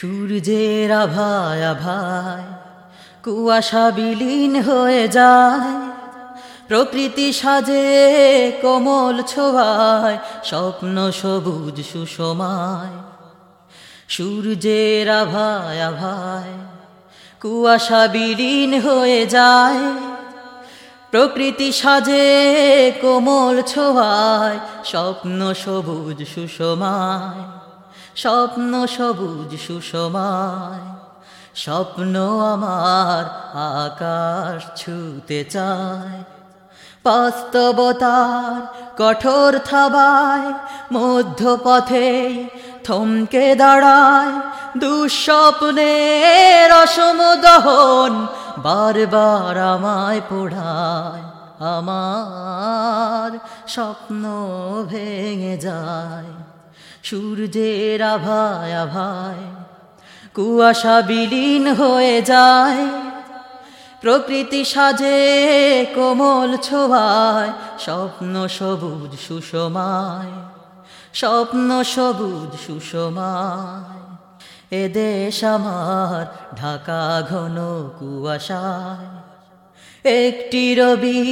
সূর্যের আভায় আভায় কুয়াশা বিলীন হয়ে যায়, প্রকৃতি সাজে কোমল ছোঁয়ায়, স্বপ্ন সবুজ সুষমায় সূর্যের আভায় আভায় কুয়াশা বিলীন হয়ে যায়, প্রকৃতি সাজে কোমল ছোঁয়ায়, স্বপ্ন সবুজ সুষমায় স্বপ্ন সবুজ সুষমায় স্বপ্ন আমার আকাশ ছুতে চায়। বাস্তবতার কঠোর থাবায় মধ্যপথে থমকে দাঁড়ায় দুঃস্বপ্নের অসমদহন বারবার আমায় পোড়ায়, আমার স্বপ্ন ভেঙে যায়। সূর্যের আভায় আভায় কুয়াশা বিলীন হয়ে যায়। প্রকৃতি সাজে কোমল ছোঁয়ায়, স্বপ্ন সবুজ সুষমায়, স্বপ্ন সবুজ সুষমায়। এ দেশ আমার ঢাকা ঘন কুয়াশায়। একটি রবি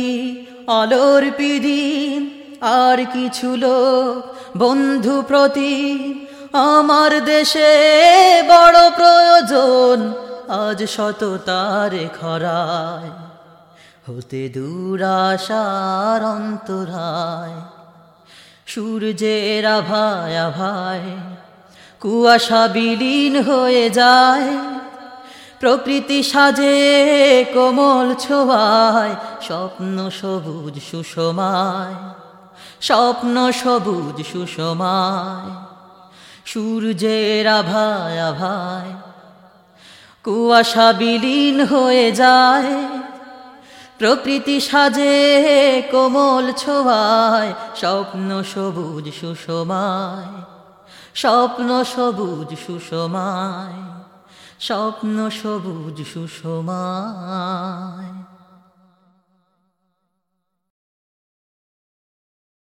আলোর আর কিছু লোক, বন্ধু প্রতি আমার দেশে বড় প্রয়োজন, আজ শততার খরায়, হতে দূরাশার অন্তরায়, সূর্যের আভায় আভায়, কুয়াশা বিলীন হয়ে যায়, প্রকৃতি সাজে কোমল ছোঁয়ায়, স্বপ্ন সবুজ সুষমায়। স্বপ্ন সবুজ সুষমায় সূর্যের আভায় আভায়, কুয়াশা বিলীন হয়ে যায়, প্রকৃতি সাজে কোমল ছোঁয়ায়, স্বপ্ন সবুজ সুষমায় স্বপ্ন সবুজ সুষমায় স্বপ্ন সবুজ সুষমায়